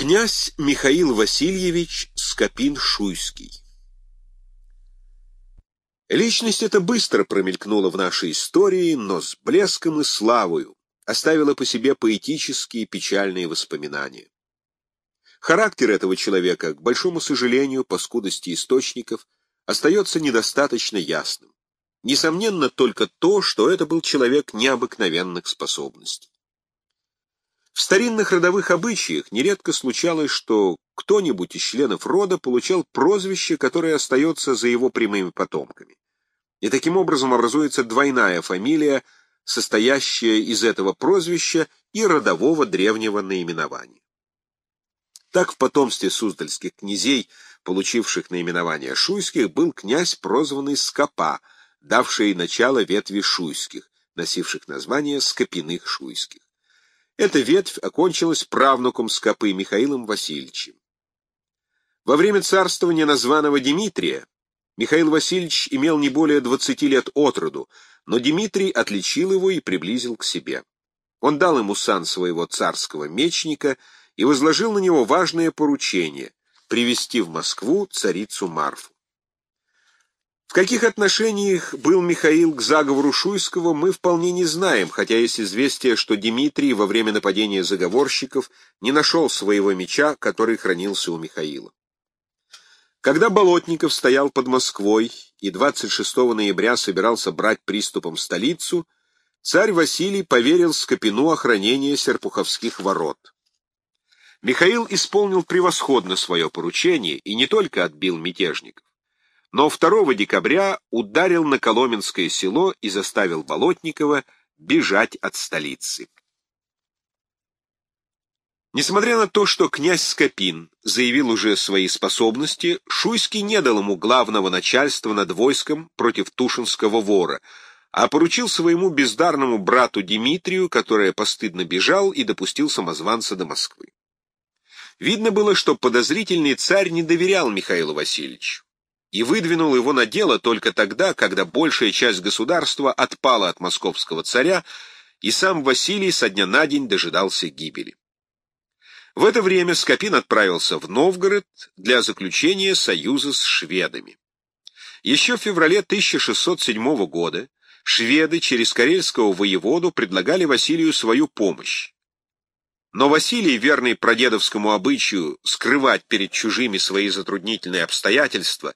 Князь Михаил Васильевич Скопин-Шуйский Личность эта быстро промелькнула в нашей истории, но с блеском и славою оставила по себе поэтические печальные воспоминания. Характер этого человека, к большому сожалению, по скудости источников, остается недостаточно ясным. Несомненно только то, что это был человек необыкновенных способностей. В старинных родовых обычаях нередко случалось, что кто-нибудь из членов рода получал прозвище, которое остается за его прямыми потомками. И таким образом образуется двойная фамилия, состоящая из этого прозвища и родового древнего наименования. Так в потомстве суздальских князей, получивших наименование шуйских, был князь, прозванный Скопа, давший начало ветви шуйских, носивших название Скопиных шуйских. Эта ветвь окончилась правнуком Скопы Михаилом Васильевичем. Во время царствования названного Дмитрия Михаил Васильевич имел не более 20 лет от роду, но Дмитрий отличил его и приблизил к себе. Он дал ему сан своего царского мечника и возложил на него важное поручение — привести в Москву царицу Марфу. В каких отношениях был Михаил к заговору Шуйского, мы вполне не знаем, хотя есть известие, что Дмитрий во время нападения заговорщиков не нашел своего меча, который хранился у Михаила. Когда Болотников стоял под Москвой и 26 ноября собирался брать приступом столицу, царь Василий поверил Скопину охранение Серпуховских ворот. Михаил исполнил превосходно свое поручение и не только отбил мятежников но 2 декабря ударил на Коломенское село и заставил Болотникова бежать от столицы. Несмотря на то, что князь Скопин заявил уже свои способности, Шуйский не дал ему главного начальства над войском против Тушинского вора, а поручил своему бездарному брату Дмитрию, который постыдно бежал и допустил самозванца до Москвы. Видно было, что подозрительный царь не доверял Михаилу Васильевичу и выдвинул его на дело только тогда, когда большая часть государства отпала от московского царя, и сам Василий со дня на день дожидался гибели. В это время Скопин отправился в Новгород для заключения союза с шведами. Еще в феврале 1607 года шведы через карельского воеводу предлагали Василию свою помощь. Но Василий, верный прадедовскому обычаю скрывать перед чужими свои затруднительные обстоятельства,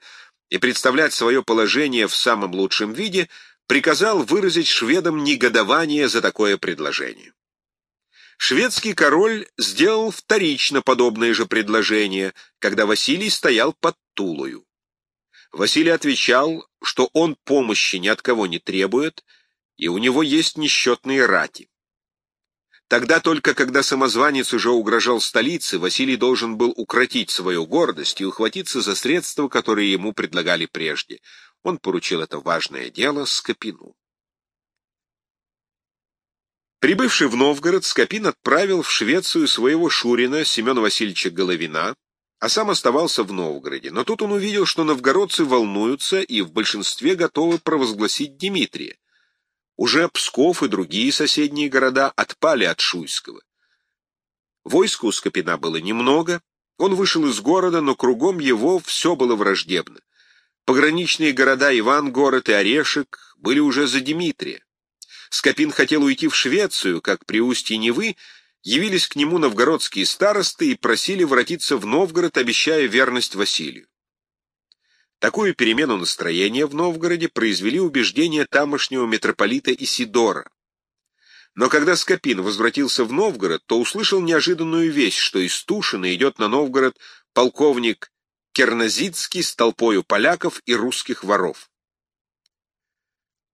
и представлять свое положение в самом лучшем виде, приказал выразить шведам негодование за такое предложение. Шведский король сделал вторично подобное же предложение, когда Василий стоял под Тулою. Василий отвечал, что он помощи ни от кого не требует, и у него есть несчетные рати. Тогда только, когда самозванец уже угрожал столице, Василий должен был укротить свою гордость и ухватиться за средства, которые ему предлагали прежде. Он поручил это важное дело Скопину. Прибывший в Новгород, Скопин отправил в Швецию своего шурина Семена Васильевича Головина, а сам оставался в Новгороде. Но тут он увидел, что новгородцы волнуются и в большинстве готовы провозгласить Дмитрия. Уже Псков и другие соседние города отпали от Шуйского. Войска у Скопина было немного, он вышел из города, но кругом его все было враждебно. Пограничные города Ивангород и Орешек были уже за Дмитрия. Скопин хотел уйти в Швецию, как при устье Невы, явились к нему новгородские старосты и просили воротиться в Новгород, обещая верность Василию. Такую перемену настроения в Новгороде произвели убеждения тамошнего митрополита Исидора. Но когда Скопин возвратился в Новгород, то услышал неожиданную вещь, что из Тушина идет на Новгород полковник Кернозицкий с толпою поляков и русских воров.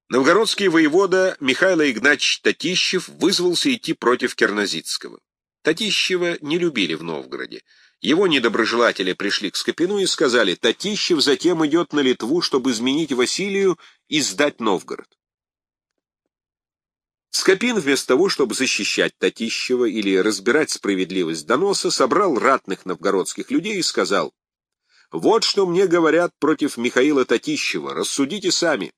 Новгородский воевода Михаил Игнатьевич Татищев вызвался идти против Кернозицкого. Татищева не любили в Новгороде. Его недоброжелатели пришли к Скопину и сказали, Татищев затем идет на Литву, чтобы изменить Василию и сдать Новгород. Скопин вместо того, чтобы защищать Татищева или разбирать справедливость доноса, собрал ратных новгородских людей и сказал, «Вот что мне говорят против Михаила Татищева, рассудите сами».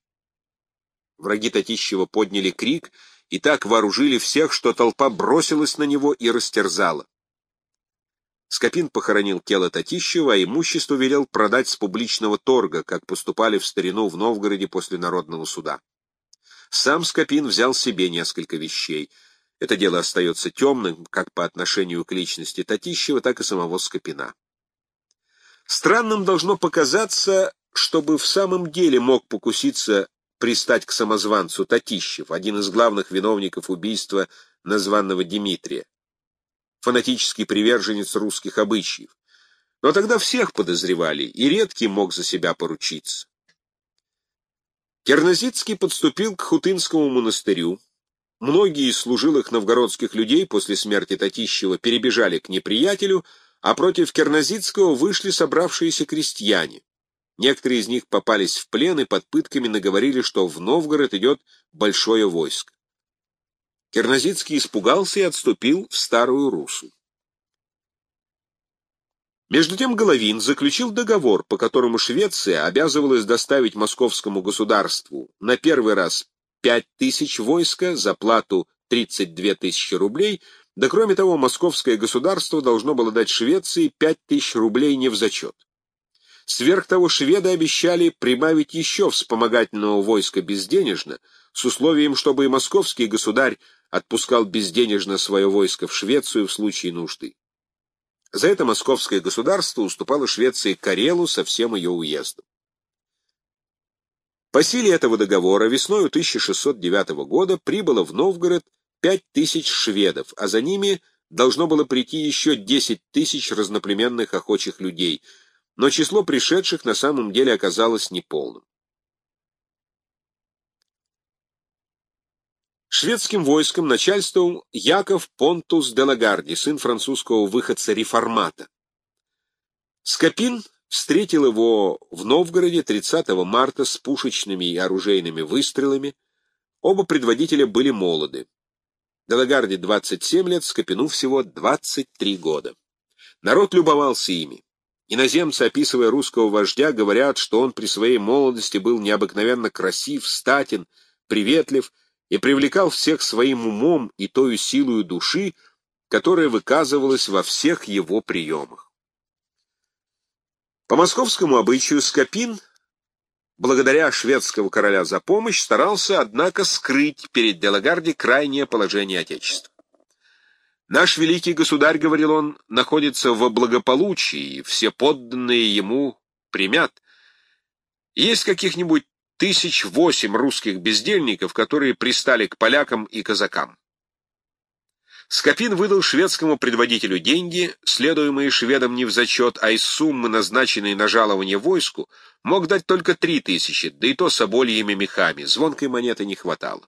Враги Татищева подняли крик и так вооружили всех, что толпа бросилась на него и растерзала. Скопин похоронил тело Татищева, а имущество велел продать с публичного торга, как поступали в старину в Новгороде после народного суда. Сам Скопин взял себе несколько вещей. Это дело остается темным как по отношению к личности Татищева, так и самого Скопина. Странным должно показаться, чтобы в самом деле мог покуситься пристать к самозванцу Татищев, один из главных виновников убийства названного Дмитрия, фанатический приверженец русских обычаев. Но тогда всех подозревали, и редкий мог за себя поручиться. Кернозицкий подступил к Хутынскому монастырю. Многие из служилых новгородских людей после смерти Татищева перебежали к неприятелю, а против Кернозицкого вышли собравшиеся крестьяне. Некоторые из них попались в плен и под пытками наговорили, что в Новгород идет большое войско. Кернозицкий испугался и отступил в Старую Русу. Между тем Головин заключил договор, по которому Швеция обязывалась доставить московскому государству на первый раз 5 тысяч войска за плату 32 тысячи рублей, да кроме того московское государство должно было дать Швеции 5 тысяч рублей не в зачет. Сверх того шведы обещали прибавить еще вспомогательного войска безденежно, с условием, чтобы и московский государь отпускал безденежно свое войско в Швецию в случае нужды. За это московское государство уступало Швеции Карелу со всем ее уездом. По силе этого договора весной 1609 года прибыло в Новгород 5000 шведов, а за ними должно было прийти еще 10 тысяч разноплеменных охочих людей, но число пришедших на самом деле оказалось неполным. Шведским войском начальствовал Яков Понтус де Лагарди, сын французского выходца-реформата. Скопин встретил его в Новгороде 30 марта с пушечными и оружейными выстрелами. Оба предводителя были молоды. Делагарде 27 лет, Скопину всего 23 года. Народ любовался ими. Иноземцы, описывая русского вождя, говорят, что он при своей молодости был необыкновенно красив, статен, приветлив, и привлекал всех своим умом и тою силою души, которая выказывалась во всех его приемах. По московскому обычаю Скопин, благодаря шведского короля за помощь, старался, однако, скрыть перед Делагарди крайнее положение Отечества. «Наш великий государь, — говорил он, — находится в благополучии, все подданные ему примят. Есть каких-нибудь тысяч восемь русских бездельников, которые пристали к полякам и казакам. Скопин выдал шведскому предводителю деньги, следуемые шведам не в зачет, а из суммы, назначенной на жалование войску, мог дать только три тысячи, да и то с обольями мехами, звонкой монеты не хватало.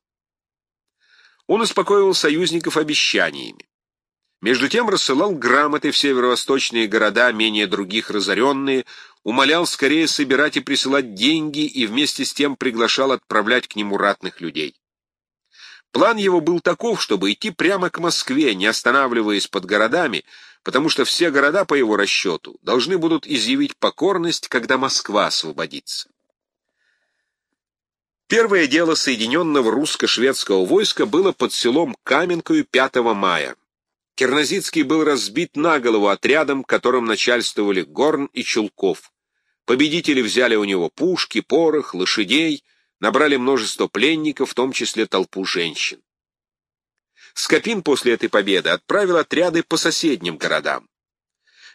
Он успокоил союзников обещаниями. Между тем рассылал грамоты в северо-восточные города, менее других разоренные, умолял скорее собирать и присылать деньги и вместе с тем приглашал отправлять к нему ратных людей. План его был таков, чтобы идти прямо к Москве, не останавливаясь под городами, потому что все города, по его расчету, должны будут изъявить покорность, когда Москва освободится. Первое дело соединенного русско-шведского войска было под селом Каменкою 5 мая. Кернозицкий был разбит на голову отрядом, которым начальствовали Горн и Чулков. Победители взяли у него пушки, порох, лошадей, набрали множество пленников, в том числе толпу женщин. Скопин после этой победы отправил отряды по соседним городам.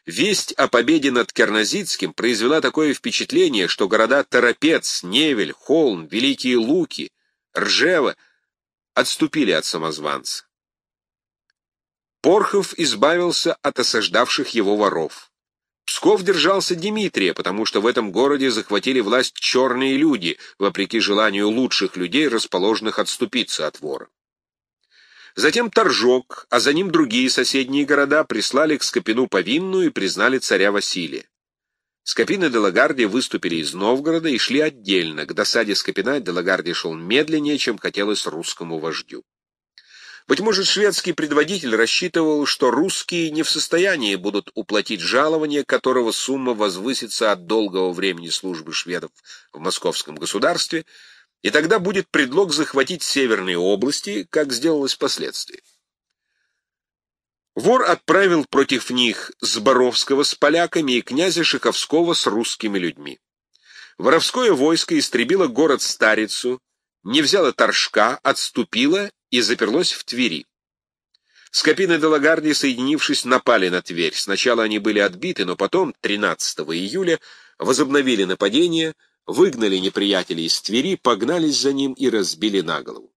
Весть о победе над Кернозицким произвела такое впечатление, что города Торопец, Невель, Холм, Великие Луки, Ржева отступили от самозванца. Порхов избавился от осаждавших его воров. Псков держался Дмитрия, потому что в этом городе захватили власть черные люди, вопреки желанию лучших людей, расположенных отступиться от вора. Затем Торжок, а за ним другие соседние города прислали к Скопину повинную и признали царя Василия. Скопин и Делагарди выступили из Новгорода и шли отдельно. К досаде Скопина Делагарди шел медленнее, чем хотелось русскому вождю. Быть может, шведский предводитель рассчитывал, что русские не в состоянии будут уплатить жалование, которого сумма возвысится от долгого времени службы шведов в московском государстве, и тогда будет предлог захватить северные области, как сделалось впоследствии. Вор отправил против них Зборовского с поляками и князя Шиховского с русскими людьми. Воровское войско истребило город Старицу, не взяло Торжка, отступило и заперлось в Твери. Скопин и Делагарди, соединившись, напали на Тверь. Сначала они были отбиты, но потом, 13 июля, возобновили нападение, выгнали неприятелей из Твери, погнались за ним и разбили на голову.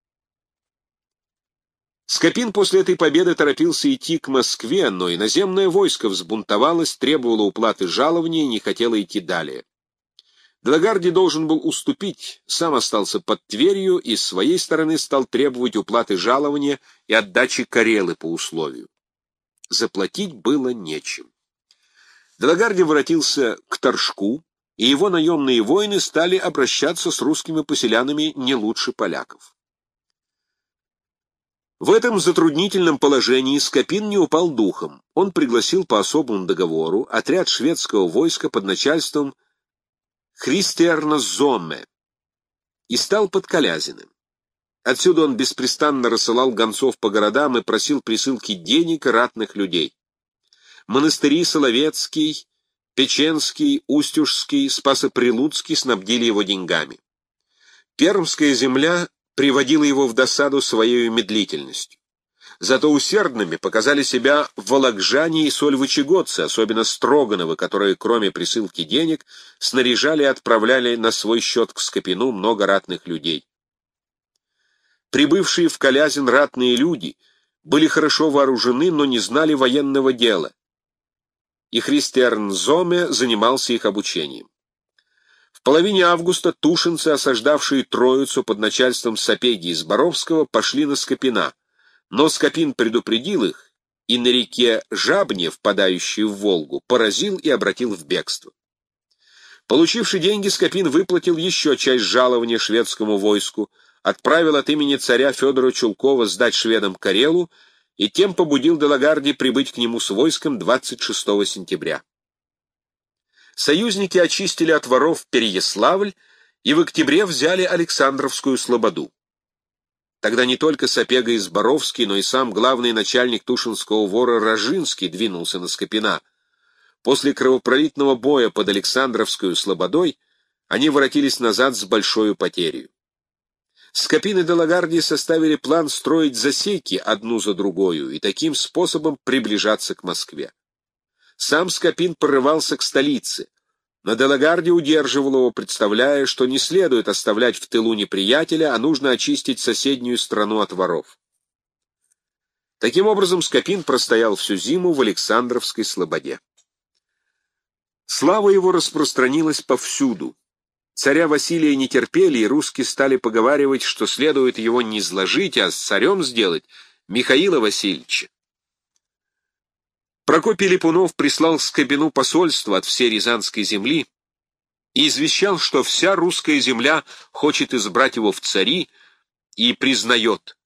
Скопин после этой победы торопился идти к Москве, но иноземное войско взбунтовалось, требовало уплаты жалования и не хотело идти далее. Длагарди должен был уступить, сам остался под Тверью и с своей стороны стал требовать уплаты жалования и отдачи Карелы по условию. Заплатить было нечем. Длагарди воротился к Торжку, и его наемные воины стали обращаться с русскими поселянами не лучше поляков. В этом затруднительном положении Скопин не упал духом. Он пригласил по особому договору отряд шведского войска под начальством Христиарна Зомме и стал под Колязиным. Отсюда он беспрестанно рассылал гонцов по городам и просил присылки денег ратных людей. Монастыри Соловецкий, Печенский, Устюжский, Спасоприлуцкий снабдили его деньгами. Пермская земля приводила его в досаду своей медлительностью. Зато усердными показали себя волокжане и сольвычегодцы, особенно Строгановы, которые, кроме присылки денег, снаряжали и отправляли на свой счет к Скопину много ратных людей. Прибывшие в Колязин ратные люди были хорошо вооружены, но не знали военного дела, и Христиан Зоме занимался их обучением. В половине августа тушинцы, осаждавшие Троицу под начальством Сапеги из Боровского, пошли на Скопина, но Скопин предупредил их, и на реке Жабне, впадающей в Волгу, поразил и обратил в бегство. Получивший деньги, Скопин выплатил еще часть жалования шведскому войску, отправил от имени царя Федора Чулкова сдать шведам Карелу и тем побудил Делагарди прибыть к нему с войском 26 сентября. Союзники очистили от воров Переяславль и в октябре взяли Александровскую слободу. Тогда не только Сапега из Боровский, но и сам главный начальник Тушинского вора Рожинский двинулся на Скопина. После кровопролитного боя под Александровскую слободой они воротились назад с большой потерей. Скопин и Делагарди составили план строить засеки одну за другою и таким способом приближаться к Москве. Сам Скопин прорывался к столице, но Делагарди удерживал его, представляя, что не следует оставлять в тылу неприятеля, а нужно очистить соседнюю страну от воров. Таким образом, Скопин простоял всю зиму в Александровской слободе. Слава его распространилась повсюду. Царя Василия не терпели, и русские стали поговаривать, что следует его не изложить, а с царем сделать Михаила Васильевича. Прокопий Липунов прислал к Скобину посольство от всей Рязанской земли и извещал, что вся русская земля хочет избрать его в цари и признает,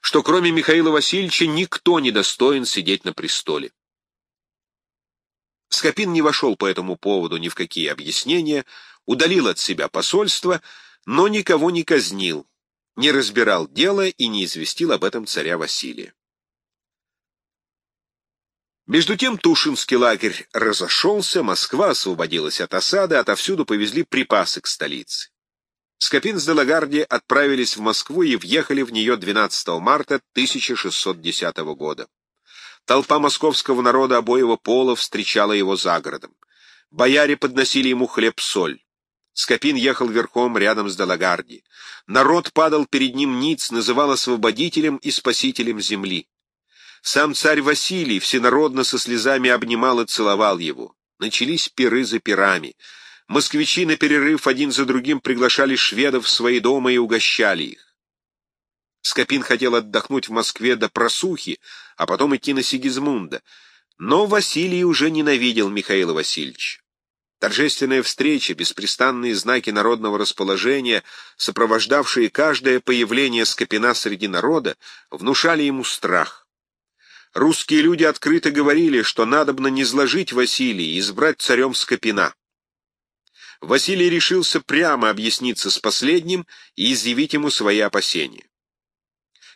что кроме Михаила Васильевича никто не достоин сидеть на престоле. Скопин не вошел по этому поводу ни в какие объяснения, удалил от себя посольство, но никого не казнил, не разбирал дело и не известил об этом царя Василия. Между тем Тушинский лагерь разошелся, Москва освободилась от осады, отовсюду повезли припасы к столице. Скопин с Делагарди отправились в Москву и въехали в нее 12 марта 1610 года. Толпа московского народа обоего пола встречала его за городом. Бояре подносили ему хлеб-соль. Скопин ехал верхом рядом с Делагарди. Народ падал перед ним ниц, называл освободителем и спасителем земли. Сам царь Василий всенародно со слезами обнимал и целовал его. Начались пиры за пирами. Москвичи на перерыв один за другим приглашали шведов в свои дома и угощали их. Скопин хотел отдохнуть в Москве до просухи, а потом идти на Сигизмунда. Но Василий уже ненавидел Михаила Васильевича. Торжественная встреча, беспрестанные знаки народного расположения, сопровождавшие каждое появление Скопина среди народа, внушали ему страх. Русские люди открыто говорили, что надобно не зложить Василия и избрать царем Скопина. Василий решился прямо объясниться с последним и изъявить ему свои опасения.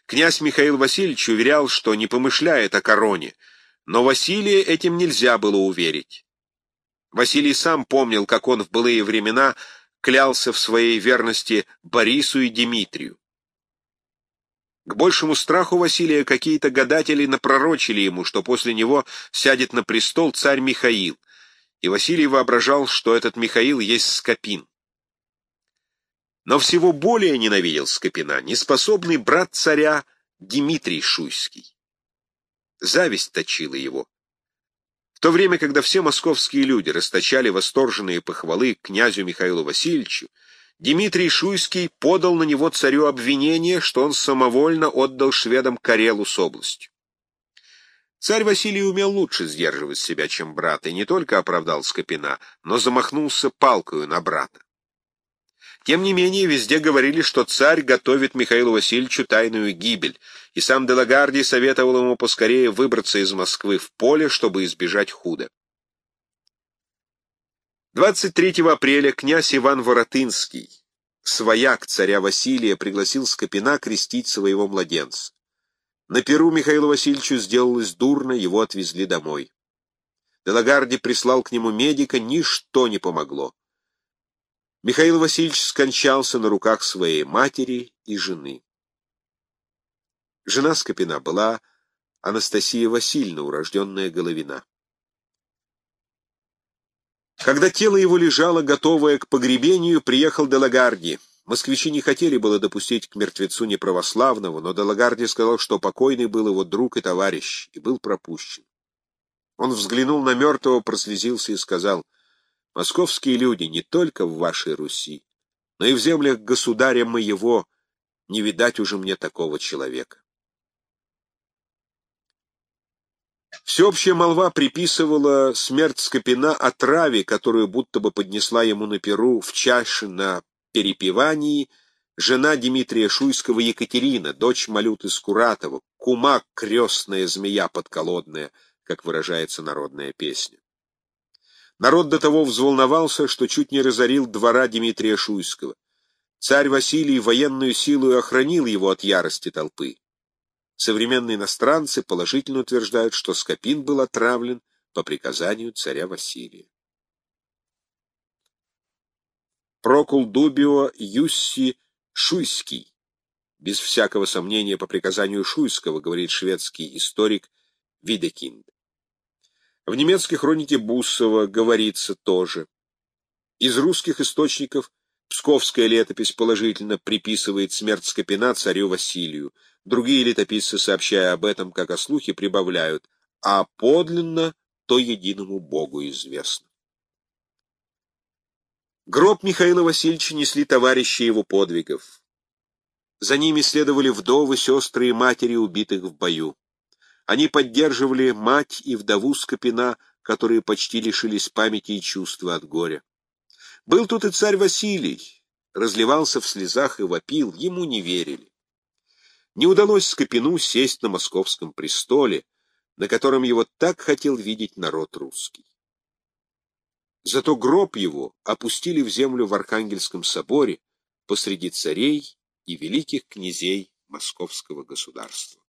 Князь Михаил Васильевич уверял, что не помышляет о короне, Но Василия этим нельзя было уверить. Василий сам помнил, как он в былые времена клялся в своей верности Борису и Дмитрию. К большему страху Василия какие-то гадатели напророчили ему, что после него сядет на престол царь Михаил, и Василий воображал, что этот Михаил есть Скопин. Но всего более ненавидел Скопина неспособный брат царя Дмитрий Шуйский. Зависть точила его. В то время, когда все московские люди расточали восторженные похвалы князю Михаилу Васильевичу, Дмитрий Шуйский подал на него царю обвинение, что он самовольно отдал шведам Карелу с областью. Царь Василий умел лучше сдерживать себя, чем брат, и не только оправдал Скопина, но замахнулся палкою на брата. Тем не менее, везде говорили, что царь готовит Михаилу Васильевичу тайную гибель, и сам Делагарди советовал ему поскорее выбраться из Москвы в поле, чтобы избежать худа. 23 апреля князь Иван Воротынский, свояк царя Василия, пригласил Скопина крестить своего младенца. На Перу Михаилу Васильевичу сделалось дурно, его отвезли домой. Делагарди прислал к нему медика, ничто не помогло. Михаил Васильевич скончался на руках своей матери и жены. Жена Скопина была Анастасия Васильевна, урожденная Головина. Когда тело его лежало, готовое к погребению, приехал Делагарди. Москвичи не хотели было допустить к мертвецу неправославного, но Делагарди сказал, что покойный был его друг и товарищ, и был пропущен. Он взглянул на мертвого, прослезился и сказал — Московские люди не только в вашей Руси, но и в землях государя моего не видать уже мне такого человека. Всеобщая молва приписывала смерть Скопина отраве, которую будто бы поднесла ему на перу в чаше на перепевании жена Дмитрия Шуйского Екатерина, дочь Малюты Скуратова, кума крестная змея подколодная, как выражается народная песня. Народ до того взволновался, что чуть не разорил двора Дмитрия Шуйского. Царь Василий военную силу охранил его от ярости толпы. Современные иностранцы положительно утверждают, что Скопин был отравлен по приказанию царя Василия. Прокул Дубио Юсси Шуйский. Без всякого сомнения по приказанию Шуйского, говорит шведский историк Видекинд. В немецкой хронике Буссова говорится тоже. Из русских источников Псковская летопись положительно приписывает смерть Скопина царю Василию. Другие летописцы, сообщая об этом, как о слухе, прибавляют, а подлинно то единому Богу известно. Гроб Михаила Васильевича несли товарищи его подвигов. За ними следовали вдовы, сестры и матери убитых в бою. Они поддерживали мать и вдову Скопина, которые почти лишились памяти и чувства от горя. Был тут и царь Василий, разливался в слезах и вопил, ему не верили. Не удалось Скопину сесть на московском престоле, на котором его так хотел видеть народ русский. Зато гроб его опустили в землю в Архангельском соборе посреди царей и великих князей московского государства.